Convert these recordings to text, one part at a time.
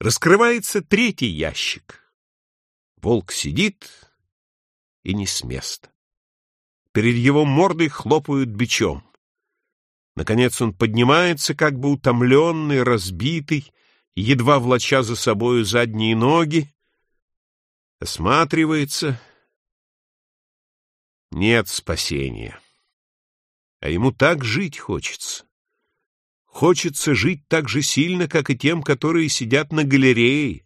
Раскрывается третий ящик. Волк сидит и не с места. Перед его мордой хлопают бичом. Наконец он поднимается, как бы утомленный, разбитый, едва влача за собою задние ноги, осматривается. Нет спасения. А ему так жить хочется. Хочется жить так же сильно, как и тем, которые сидят на галерее,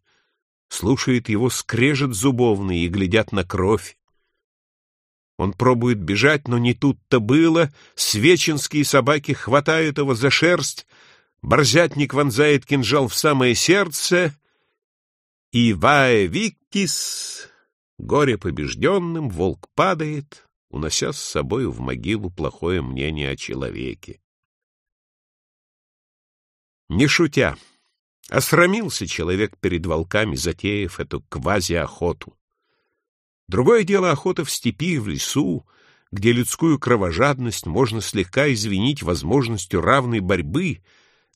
слушают его скрежет зубовный и глядят на кровь. Он пробует бежать, но не тут-то было. Свеченские собаки хватают его за шерсть, борзятник вонзает кинжал в самое сердце, и вае виктис, горе побежденным, волк падает, унося с собой в могилу плохое мнение о человеке. Не шутя, осрамился человек перед волками, затеяв эту квази-охоту. Другое дело охота в степи, в лесу, где людскую кровожадность можно слегка извинить возможностью равной борьбы,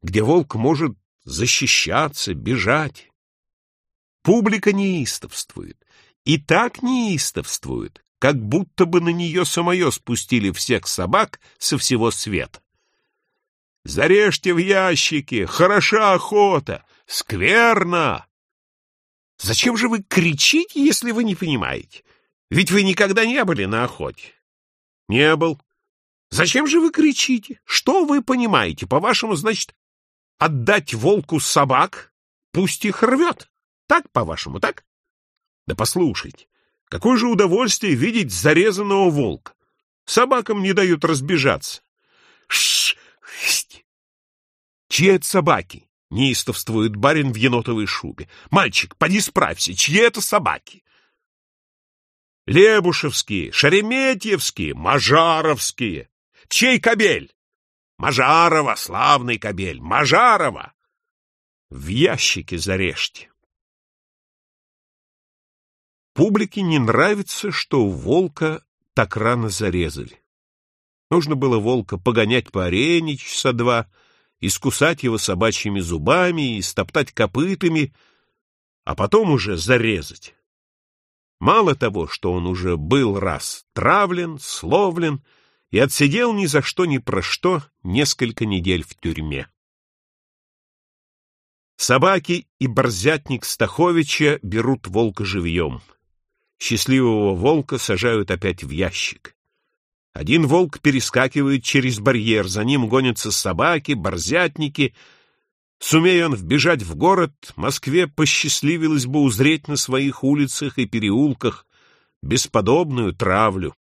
где волк может защищаться, бежать. Публика неистовствует, и так неистовствует, как будто бы на нее самое спустили всех собак со всего света. Зарежьте в ящики! Хороша охота! Скверно! Зачем же вы кричите, если вы не понимаете? Ведь вы никогда не были на охоте. Не был. Зачем же вы кричите? Что вы понимаете? По-вашему, значит, отдать волку собак? Пусть их рвет. Так, по-вашему, так? Да послушайте, какое же удовольствие видеть зарезанного волка. Собакам не дают разбежаться. Чьи это собаки? Неистовствует барин в енотовой шубе. Мальчик, поди справься, чьи это собаки? Лебушевские, Шереметьевские, Мажаровские. Чей кобель? Мажарова, славный кобель, Мажарова. В ящике зарежьте. Публике не нравится, что волка так рано зарезали. Нужно было волка погонять по арене часа два, искусать его собачьими зубами и стоптать копытами, а потом уже зарезать. Мало того, что он уже был раз травлен, словлен и отсидел ни за что ни про что несколько недель в тюрьме. Собаки и борзятник Стаховича берут волка живьем. Счастливого волка сажают опять в ящик. Один волк перескакивает через барьер, за ним гонятся собаки, борзятники. Сумея он вбежать в город, Москве посчастливилось бы узреть на своих улицах и переулках бесподобную травлю.